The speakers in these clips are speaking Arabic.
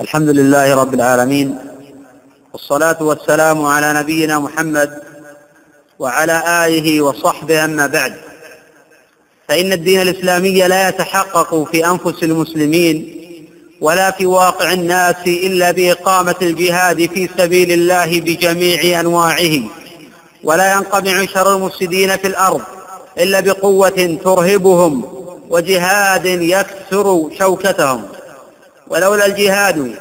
الحمد لله رب العالمين والصلاة والسلام على نبينا محمد وعلى آله وصحبه أما بعد. فإن الدين الإسلامي لا يتحقق في أنفس المسلمين ولا في واقع الناس إلا بإقامة الجهاد في سبيل الله بجميع أنواعه. ولا ينقمع شر المفسدين في الأرض إلا بقوة ترهبهم وجهاد يكسر شوكتهم. ولولا الجهاد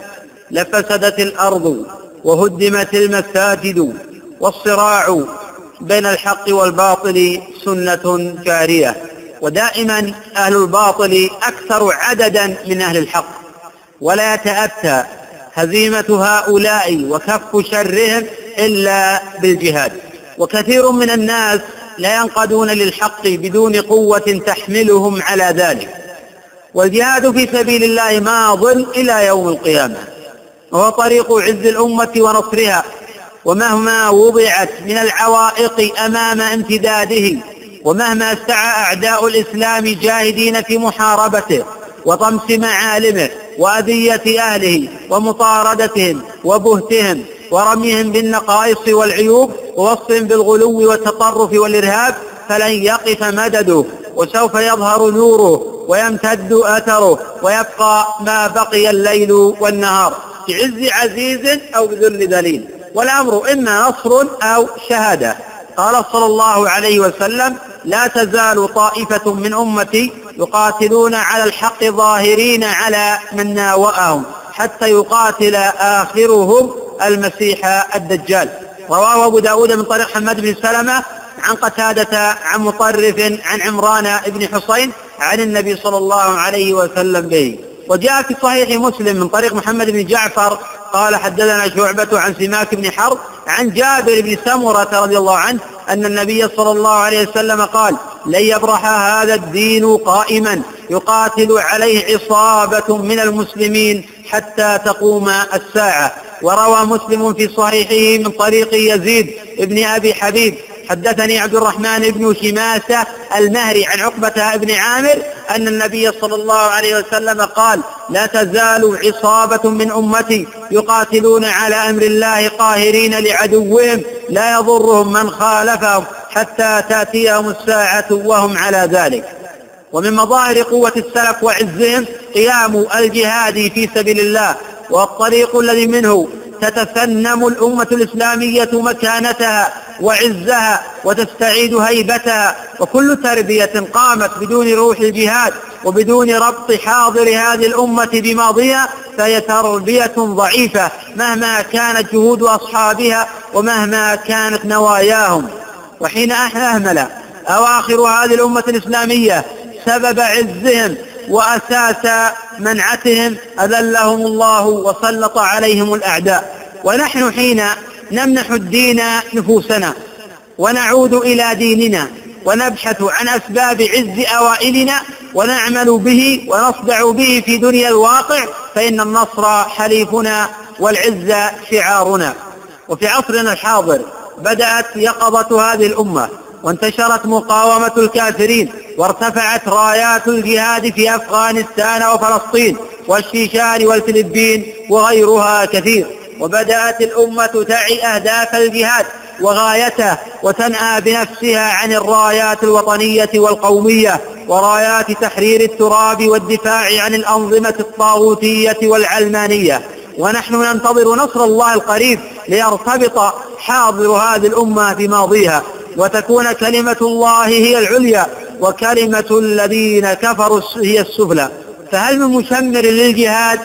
لفسدت الأرض وهدمت المساجد والصراع بين الحق والباطل سنة جارية. ودائما أهل الباطل أكثر عددا من أهل الحق. ولا يتأتى هزيمة هؤلاء وكف شرهم إلا بالجهاد. وكثير من الناس لا ينقدون للحق بدون قوة تحملهم على ذلك. والجهاد في سبيل الله ماض إلى يوم القيامة. وهو طريق عز الأمة ونصرها. ومهما وضعت من العوائق أمام امتداده. ومهما سعى أعداء الإسلام جاهدين في محاربته. وطمس معالمه. وأذية أهله. ومطاردتهم. وبهتهم. ورميهم بالنقائص والعيوب. ووصفهم بالغلو والتطرف والإرهاب. فلن يقف مدده. وسوف يظهر نوره ويمتد أثره ويبقى ما بقي الليل والنهار بعز عزيز أو بذل ذليل. والأمر إما نصر أو شهادة. قال صلى الله عليه وسلم لا تزال طائفة من أمتي يقاتلون على الحق ظاهرين على من ناوأهم حتى يقاتل آخرهم المسيح الدجال. رواه أبو داود من طريق حماد بن سلمة عن قتادة عن مطرف عن عمران بن حصين عن النبي صلى الله عليه وسلم به. وجاء في صحيح مسلم من طريق محمد بن جعفر قال حدثنا شعبة عن سماك بن حرب عن جابر بن سمرة رضي الله عنه أن النبي صلى الله عليه وسلم قال لن يبرح هذا الدين قائما يقاتل عليه عصابة من المسلمين حتى تقوم الساعة. وروى مسلم في صحيحه من طريق يزيد بن أبي حبيب حدثني عبد الرحمن بن شماسة المهري عن عقبة بن عامر أن النبي صلى الله عليه وسلم قال لا تزال عصابة من أمتي يقاتلون على أمر الله قاهرين لعدوهم. لا يضرهم من خالفهم حتى تأتيهم الساعة وهم على ذلك. ومن مظاهر قوة السلف وعزهم قيام الجهاد في سبيل الله والطريق الذي منه تتفنم الأمة الإسلامية مكانتها وعزها وتستعيد هيبتها وكل تربية قامت بدون روح الجهاد وبدون ربط حاضر هذه الأمة بماضيها فهي تربية ضعيفة مهما كانت جهود أصحابها ومهما كانت نواياهم. وحين أهمل أواخر هذه الأمة الإسلامية سبب عزهم وأساس منعتهم أذلهم الله وسلط عليهم الأعداء. ونحن حين نمنح الدين نفوسنا ونعود إلى ديننا ونبحث عن أسباب عز أوائلنا ونعمل به ونصدع به في دنيا الواقع فإن النصر حليفنا والعز شعارنا. وفي عصرنا الحاضر بدأت يقظة هذه الأمة وانتشرت مقاومة الكافرين وارتفعت رايات الجهاد في أفغانستان وفلسطين والشيشان والفلبين وغيرها كثير. وبدأت الأمة تعي أهداف الجهاد وغايته وتنأى بنفسها عن الرايات الوطنية والقومية ورايات تحرير التراب والدفاع عن الأنظمة الطاغوتية والعلمانية. ونحن ننتظر نصر الله القريب ليرتبط حاضر هذه الأمة بماضيها. وتكون كلمة الله هي العليا وكلمة الذين كفروا هي السفلى. فهل من مشمر للجهاد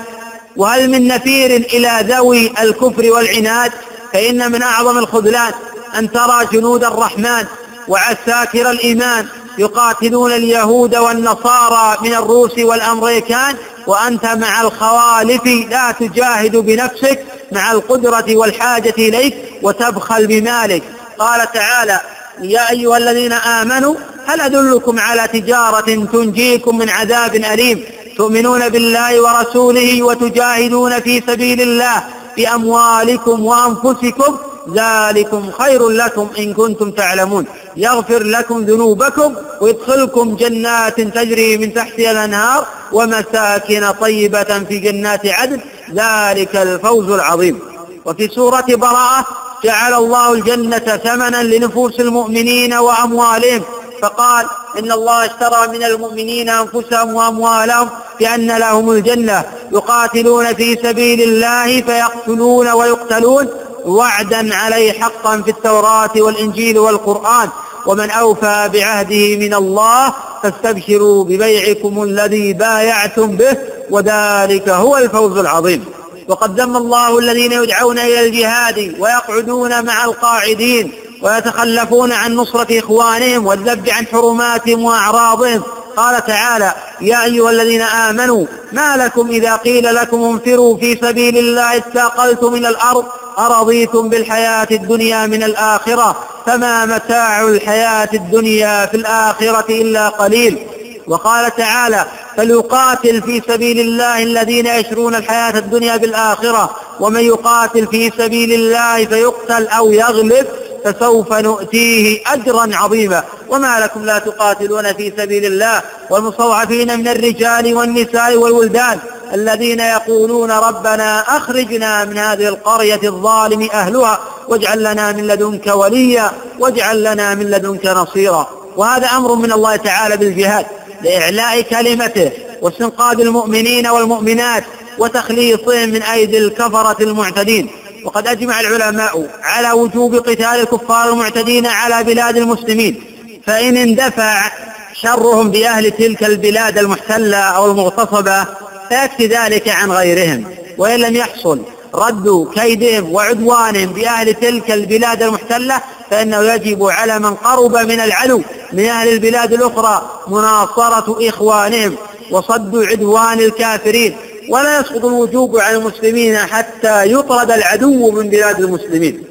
وهل من نفير إلى ذوي الكفر والعناد؟ فإن من أعظم الخذلان أن ترى جنود الرحمن وعساكر الإيمان يقاتلون اليهود والنصارى من الروس والأمريكان وأنت مع الخوالف لا تجاهد بنفسك مع القدرة والحاجة إليك وتبخل بمالك. قال تعالى يا أيها الذين آمنوا هل أدلكم على تجارة تنجيكم من عذاب أليم؟ تؤمنون بالله ورسوله وتجاهدون في سبيل الله بأموالكم وأنفسكم ذلكم خير لكم إن كنتم تعلمون. يغفر لكم ذنوبكم ويدخلكم جنات تجري من تحتها الأنهار ومساكن طيبة في جنات عدن. ذلك الفوز العظيم. وفي سورة براءة جعل الله الجنة ثمنا لنفوس المؤمنين وأموالهم. فقال إن الله اشترى من المؤمنين أنفسهم وأموالهم بأن لهم الجنة يقاتلون في سبيل الله فيقتلون ويقتلون وعدا عليه حقا في التوراة والإنجيل والقرآن ومن أوفى بعهده من الله فاستبشروا ببيعكم الذي بايعتم به وذلك هو الفوز العظيم. وقد ذم الله الذين يدعون إلى الجهاد ويقعدون مع القاعدين ويتخلفون عن نصرة إخوانهم والذب عن حرماتهم وأعراضهم. قال تعالى يا أيها الذين آمنوا ما لكم إذا قيل لكم انفروا في سبيل الله استاقلتم إلى الأرض أرضيتم بالحياة الدنيا من الآخرة فما متاع الحياة الدنيا في الآخرة إلا قليل. وقال تعالى فليقاتل في سبيل الله الذين يشرون الحياة الدنيا بالآخرة ومن يقاتل في سبيل الله فيقتل أو يغلب فسوف نؤتيه أجرا عظيما. وما لكم لا تقاتلون في سبيل الله والمستضعفين من الرجال والنساء والولدان الذين يقولون ربنا أخرجنا من هذه القرية الظالم أهلها واجعل لنا من لدنك وليا واجعل لنا من لدنك نصيرا. وهذا أمر من الله تعالى بالجهاد لإعلاء كلمته واستنقاذ المؤمنين والمؤمنات وتخليصهم من أيدي الكفرة المعتدين. وقد أجمع العلماء على وجوب قتال الكفار المعتدين على بلاد المسلمين فإن اندفع شرهم بأهل تلك البلاد المحتلة أو المغتصبة فيكفي ذلك عن غيرهم. وإن لم يحصل رد كيدهم وعدوانهم بأهل تلك البلاد المحتلة فإنه يجب على من قرب من العلو من أهل البلاد الأخرى مناصرة إخوانهم وصد عدوان الكافرين. ولا يسقط الوجوب على المسلمين حتى يطرد العدو من بلاد المسلمين.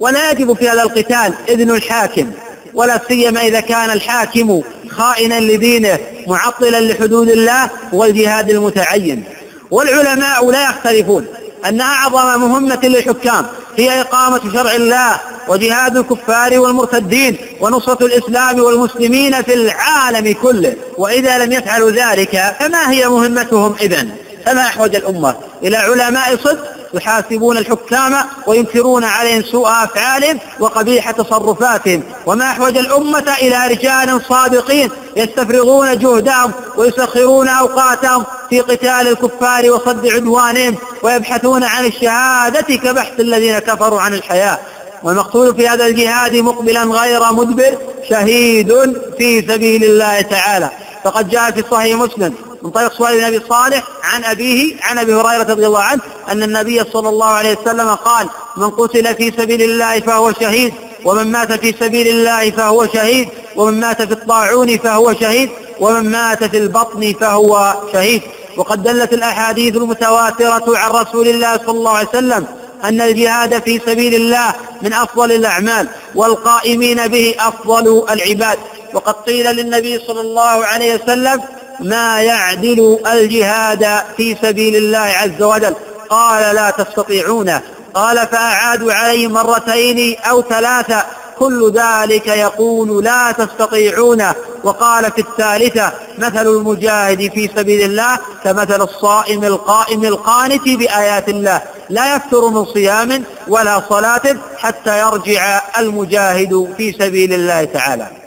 ولا يجب في هذا القتال إذن الحاكم ولا سيما إذا كان الحاكم خائنا لدينه معطلا لحدود الله والجهاد المتعين. والعلماء لا يختلفون أن أعظم مهمة للحكام هي إقامة شرع الله وجهاد الكفار والمرتدين ونصرة الإسلام والمسلمين في العالم كله. وإذا لم يفعلوا ذلك فما هي مهمتهم إذن؟ فما أحوج الأمة. إلى علماء صدق يحاسبون الحكام وينكرون عليهم سوء أفعالهم وقبيح تصرفاتهم. وما أحوج الأمة إلى رجال صادقين يستفرغون جهدهم ويسخرون أوقاتهم في قتال الكفار وصد عدوانهم ويبحثون عن الشهادة كبحث الذين كفروا عن الحياة. والمقتول في هذا الجهاد مقبلا غير مدبر شهيد في سبيل الله تعالى. فقد جاء في صحيح مسلم من طريق سؤال ابي صالح عن أبيه عن أبي هريرة رضي الله عنه أن النبي صلى الله عليه وسلم قال من قتل في سبيل الله فهو شهيد ومن مات في سبيل الله فهو شهيد ومن مات في الطاعون فهو شهيد ومن مات في البطن فهو شهيد. وقد دلت الأحاديث المتواترة عن رسول الله صلى الله عليه وسلم أن الجهاد في سبيل الله من أفضل الأعمال والقائمين به أفضل العباد. وقد قيل للنبي صلى الله عليه وسلم ما يعدل الجهاد في سبيل الله عز وجل. قال لا تستطيعونه قال فأعادوا عليه مرتين أو ثلاثة. كل ذلك يقول لا تستطيعونه وقال في الثالثة مثل المجاهد في سبيل الله كمثل الصائم القائم القانت بآيات الله. لا يفتر من صيام ولا صلاة حتى يرجع المجاهد في سبيل الله تعالى.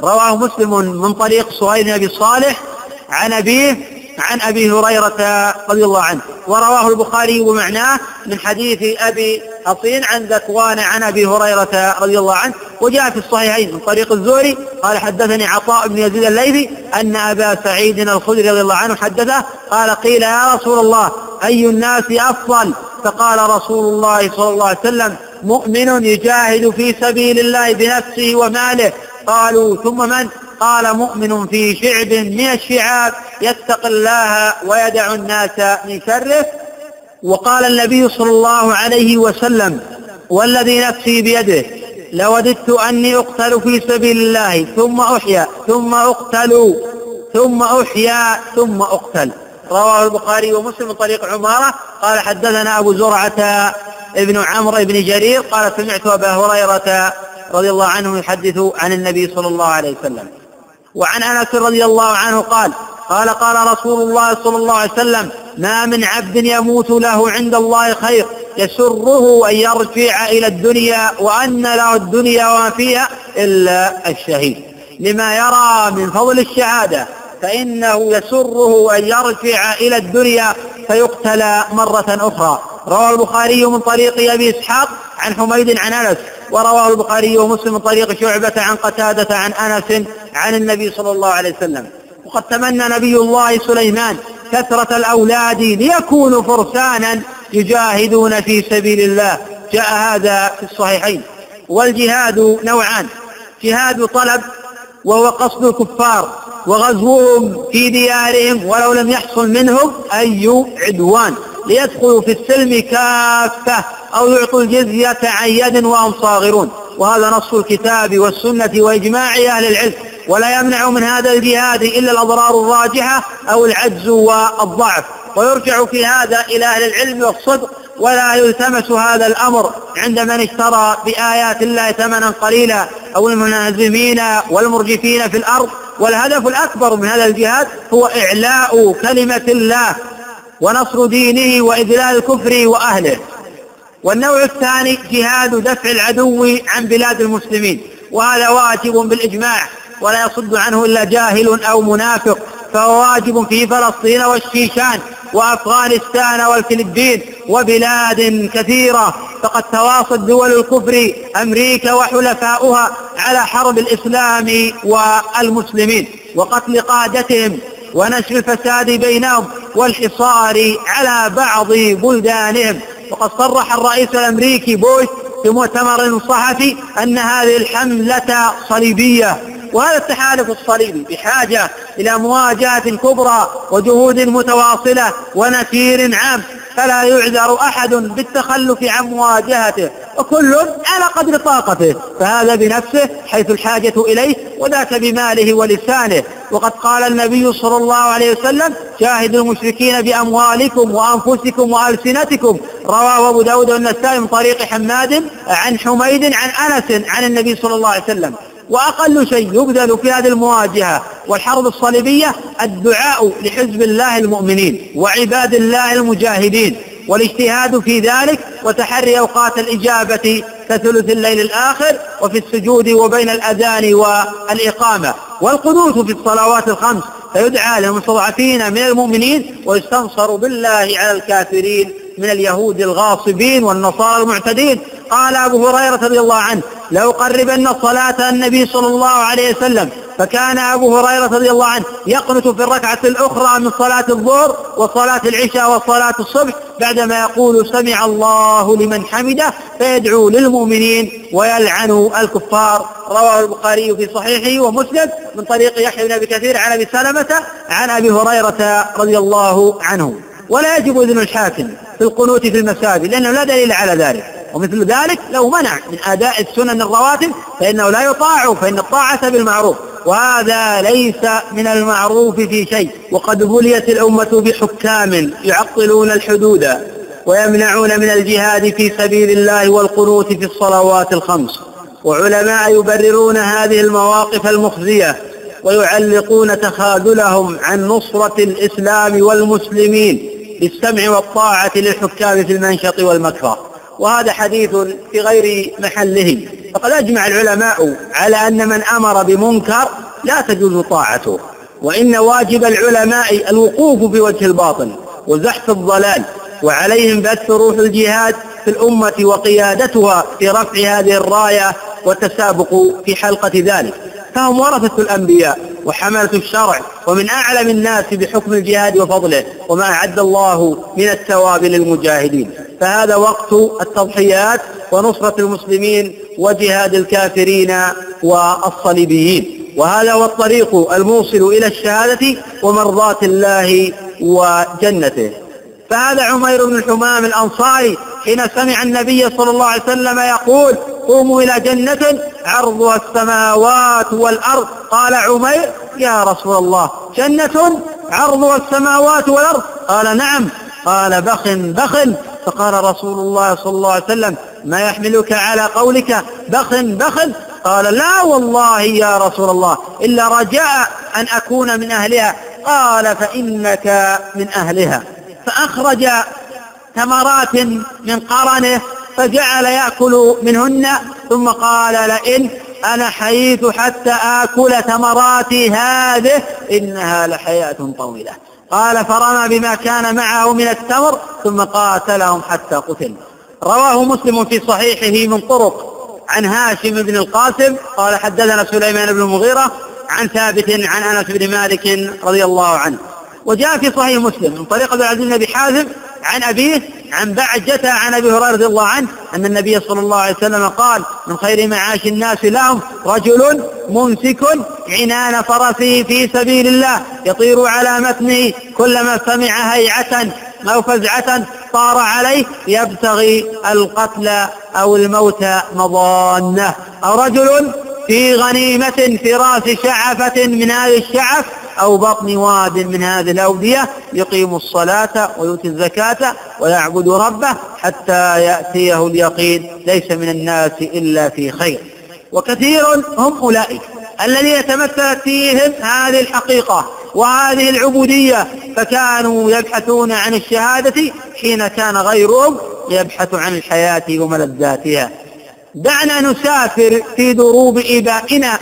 رواه مسلم من طريق سهيل بن أبي صالح عن أبيه عن أبي هريرة رضي الله عنه. ورواه البخاري ومعناه من حديث أبي حصين عن ذكوان عن أبي هريرة رضي الله عنه. وجاء في الصحيحين من طريق الزهري قال حدثني عطاء بن يزيد الليثي أن أبا سعيد الخدري رضي الله عنه حدثه قال قيل يا رسول الله أي الناس أفضل؟ فقال رسول الله صلى الله عليه وسلم مؤمن يجاهد في سبيل الله بنفسه وماله. قالوا ثم من؟ قال مؤمن في شعب من الشعاب يتقي الله ويدع الناس من شره. وقال النبي صلى الله عليه وسلم والذي نفسي بيده لوددت أني أقتل في سبيل الله ثم أحيا ثم أقتل ثم أحيا ثم أقتل. رواه البخاري ومسلم طريق عمارة. قال حدثنا أبو زرعة ابن عمرو بن جرير قال سمعت أبا هريرة رضي الله عنه يحدث عن النبي صلى الله عليه وسلم. وعن أنس رضي الله عنه قال قال قال رسول الله صلى الله عليه وسلم ما من عبد يموت له عند الله خير يسره أن يرجع إلى الدنيا وأن له الدنيا وما فيها إلا الشهيد. لما يرى من فضل الشهادة فإنه يسره أن يرجع إلى الدنيا فيقتل مرة أخرى. رواه البخاري من طريق أبي إسحاق عن حميد عن أنس ورواه البخاري ومسلم من طريق شعبة عن قتادة عن أنس عن النبي صلى الله عليه وسلم. وقد تمنى نبي الله سليمان كثرة الأولاد ليكونوا فرسانا يجاهدون في سبيل الله. جاء هذا في الصحيحين. والجهاد نوعان. جهاد طلب وهو قصد الكفار وغزوهم في ديارهم ولو لم يحصل منهم أي عدوان. ليدخلوا في السلم كافة أو يعطوا الجزية عن يد وهم صاغرون. وهذا نص الكتاب والسنة وإجماع أهل العلم. ولا يمنع من هذا الجهاد إلا الأضرار الراجحة أو العجز والضعف. ويرجع في هذا إلى أهل العلم والصدق. ولا يلتمس هذا الأمر عند من اشترى بآيات الله ثمنا قليلا أو المنهزمين والمرجفين في الأرض. والهدف الأكبر من هذا الجهاد هو إعلاء كلمة الله. ونصر دينه وإذلال الكفر وأهله. والنوع الثاني جهاد دفع العدو عن بلاد المسلمين. وهذا واجب بالإجماع ولا يصد عنه إلا جاهل أو منافق. فهو واجب في فلسطين والشيشان وأفغانستان والفلبين وبلاد كثيرة. فقد تواصت دول الكفر أمريكا وحلفاؤها على حرب الإسلام والمسلمين وقتل قادتهم ونشر الفساد بينهم والحصار على بعض بلدانهم. وقد صرح الرئيس الأمريكي بوش في مؤتمر صحفي أن هذه الحملة صليبية وهذا التحالف الصليبي بحاجة إلى مواجهة كبرى وجهود متواصلة ونسير عام فلا يعذر أحد بالتخلف عن مواجهته وكل على قدر طاقته فهذا بنفسه حيث الحاجة إليه وذاك بماله ولسانه. وقد قال النبي صلى الله عليه وسلم شاهدوا المشركين بأموالكم وأنفسكم وألسنتكم. رواه أبو داود والنسائي من طريق حماد عن حميد عن أنس عن النبي صلى الله عليه وسلم. وأقل شيء يبذل في هذه المواجهة والحرب الصليبية الدعاء لحزب الله المؤمنين وعباد الله المجاهدين. والاجتهاد في ذلك وتحري أوقات الإجابة كثلث الليل الآخر وفي السجود وبين الأذان والإقامة. والقنوت في الصلوات الخمس فيدعى للمستضعفين من المؤمنين ويستنصر بالله على الكافرين من اليهود الغاصبين والنصارى المعتدين. قال أبو هريرة رضي الله عنه لأقربن صلاة النبي صلى الله عليه وسلم فكان أبو هريرة رضي الله عنه يقنت في الركعة الأخرى من صلاة الظهر وصلاة العشاء وصلاة الصبح بعدما يقول سمع الله لمن حمده فيدعو للمؤمنين ويلعن الكفار. رواه البخاري في صحيحه ومسلم من طريق يحيى بن أبي كثير عن أبي سلمة عن أبي هريرة رضي الله عنه. ولا يجب إذن الحاكم في القنوت في المساجد لأنه لا دليل على ذلك. ومثل ذلك لو منع من أداء السنن الرواتب فإنه لا يطاع فإن الطاعة بالمعروف. وهذا ليس من المعروف في شيء. وقد بليت الأمة بحكام يعطلون الحدود ويمنعون من الجهاد في سبيل الله والقنوت في الصلوات الخمس. وعلماء يبررون هذه المواقف المخزية ويعلقون تخاذلهم عن نصرة الإسلام والمسلمين بالسمع والطاعة للحكام في المنشط والمكره وهذا حديث في غير محله. فقد أجمع العلماء على أن من أمر بمنكر لا تجوز طاعته وإن واجب العلماء الوقوف بوجه الباطل وزحف الضلال وعليهم بث روح الجهاد في الأمة وقيادتها في رفع هذه الراية والتسابق في حلقة ذلك. فهم ورثة الأنبياء وحملة الشرع ومن أعلم الناس بحكم الجهاد وفضله وما أعد الله من الثواب للمجاهدين. فهذا وقت التضحيات ونصرة المسلمين وجهاد الكافرين والصليبيين. وهذا هو الطريق الموصل إلى الشهادة ومرضاة الله وجنته. فهذا عمير بن الحمام الأنصاري حين سمع النبي صلى الله عليه وسلم يقول قوموا إلى جنة عرضها السماوات والأرض. قال عمير يا رسول الله جنة عرضها السماوات والأرض. قال نعم. قال بخ بخ. فقال رسول الله صلى الله عليه وسلم ما يحملك على قولك بخ بخ. قال لا والله يا رسول الله إلا رجاء أن أكون من أهلها. قال فإنك من أهلها. فأخرج ثمرات من قرنه فجعل يأكل منهن ثم قال لئن أنا حييت حتى آكل ثمراتي هذه إنها لحياة طويلة. قال فرمى بما كان معه من التمر ثم قاتلهم حتى قتل. رواه مسلم في صحيحه من طرق عن هاشم بن القاسم قال حدثنا سليمان بن المغيرة عن ثابت عن أنس بن مالك رضي الله عنه. وجاء في صحيح مسلم من طريق عبد العزيز بن حازم عن أبيه عن بعجة عن أبي هريرة رضي الله عنه أن النبي صلى الله عليه وسلم قال من خير معاش الناس لهم رجل ممسك عنان فرسه في سبيل الله يطير على متنه كلما سمع هيعة أو فزعة طار عليه يبتغي القتل أو الموت مضانة. أو رجل في غنيمة في رأس شعفة من هذه الشعف أو بطن واد من هذه الأودية يقيم الصلاة ويؤتي الزكاة ويعبد ربه حتى يأتيه اليقين ليس من الناس إلا في خير. وكثير هم أولئك الذين تمثلت فيهم هذه الحقيقة وهذه العبودية فكانوا يبحثون عن الشهادة حين كان غيرهم يبحث عن الحياة وملذاتها. دعنا نسافر في دروب إبائنا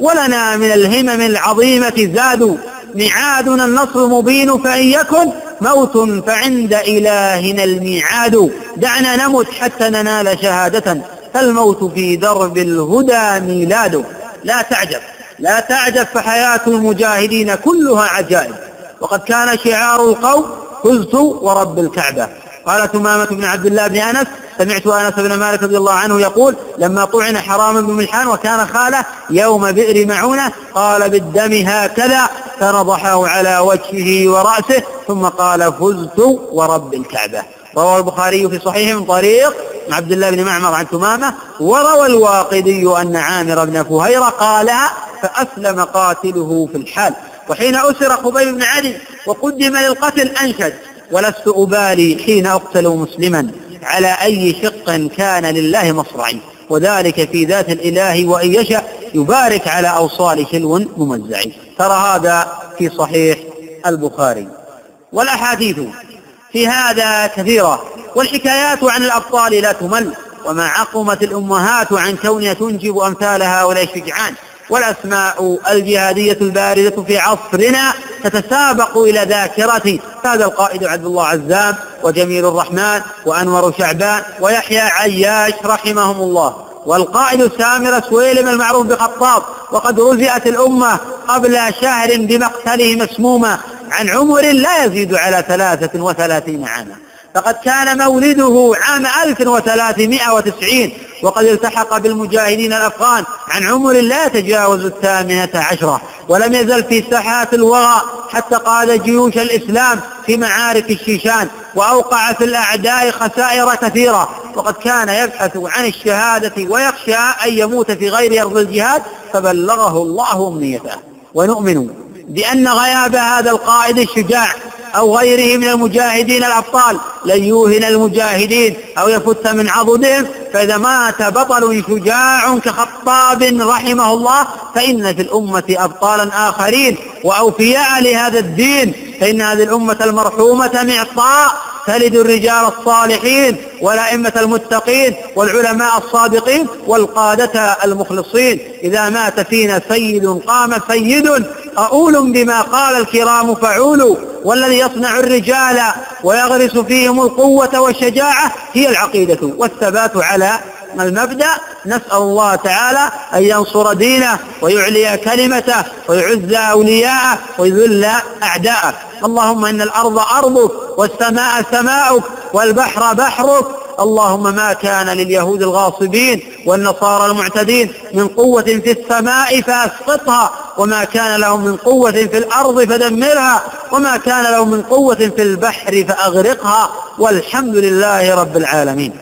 ولنا من الهمم العظيمة زاد ميعادنا النصر مبين فإن يكن موت فعند إلهنا الميعاد. دعنا نمت حتى ننال شهادة فالموت في درب الهدى ميلاد. لا تعجب لا تعجب فحياة المجاهدين كلها عجائب. وقد كان شعار القوم فزت ورب الكعبة. قال ثمامة بن عبد الله بن أنس سمعت أنس بن مالك رضي الله عنه يقول لما طعن حرام بن ملحان وكان خاله يوم بئر معونة قال بالدم هكذا فنضحه على وجهه ورأسه ثم قال فزت ورب الكعبة روى البخاري في صحيحه من طريق عبد الله بن معمر عن ثمامة وروى الواقدي أن عامر بن فهيرة قالها فأسلم قاتله في الحال وحين أسر خبيب بن علي وقدم للقتل أنشد. ولست أبالي حين أقتل مسلما على أي شق كان لله مصرعي. وذلك في ذات الإله وإن يشاء يبارك على أوصال شلو ممزع ترى هذا في صحيح البخاري. والأحاديث في هذا كثيرة. والحكايات عن الأبطال لا تمل. وما عقمت الأمهات عن كونها تنجب أمثال هؤلاء الشجعان. والأسماء الجهادية الباردة في عصرنا تتسابق إلى ذاكرة هذا القائد عبد الله عزام وجميل الرحمن وأنور شعبان ويحيى عياش رحمهم الله. والقائد سامر سويلم المعروف بخطاب وقد رزئت الأمة قبل شهر بمقتله مسموما. عن عمر لا يزيد على ثلاثة وثلاثين عاما. فقد كان مولده عام 1390 وقد التحق بالمجاهدين الأفغان عن عمر لا يتجاوز الثامنة عشرة ولم يزل في ساحات الوغى حتى قاد جيوش الإسلام في معارك الشيشان وأوقع في الأعداء خسائر كثيرة. وقد كان يبحث عن الشهادة ويخشى أن يموت في غير أرض الجهاد فبلغه الله أمنيته ونؤمن بأن غياب هذا القائد الشجاع أو غيره من المجاهدين الأبطال. لن يوهن المجاهدين أو يفت من عضدهم. فإذا مات بطل شجاع كخطاب رحمه الله فإن في الأمة أبطالا آخرين. وأوفياء لهذا الدين فإن هذه الأمة المرحومة معطاء تلد الرجال الصالحين والأئمة المتقين والعلماء الصادقين والقادة المخلصين. إذا مات فينا سيد قام سيد. أؤول بما قال الكرام فعول والذي يصنع الرجال ويغرس فيهم القوة والشجاعة هي العقيدة والثبات على المبدأ. نسأل الله تعالى أن ينصر دينه ويعلي كلمته ويعز أولياءه ويذل أعداءه. اللهم إن الأرض أرضك والسماء سماؤك والبحر بحرك. اللهم ما كان لليهود الغاصبين والنصارى المعتدين من قوة في السماء فأسقطها وما كان لهم من قوة في الأرض فدمرها وما كان لهم من قوة في البحر فأغرقها. والحمد لله رب العالمين.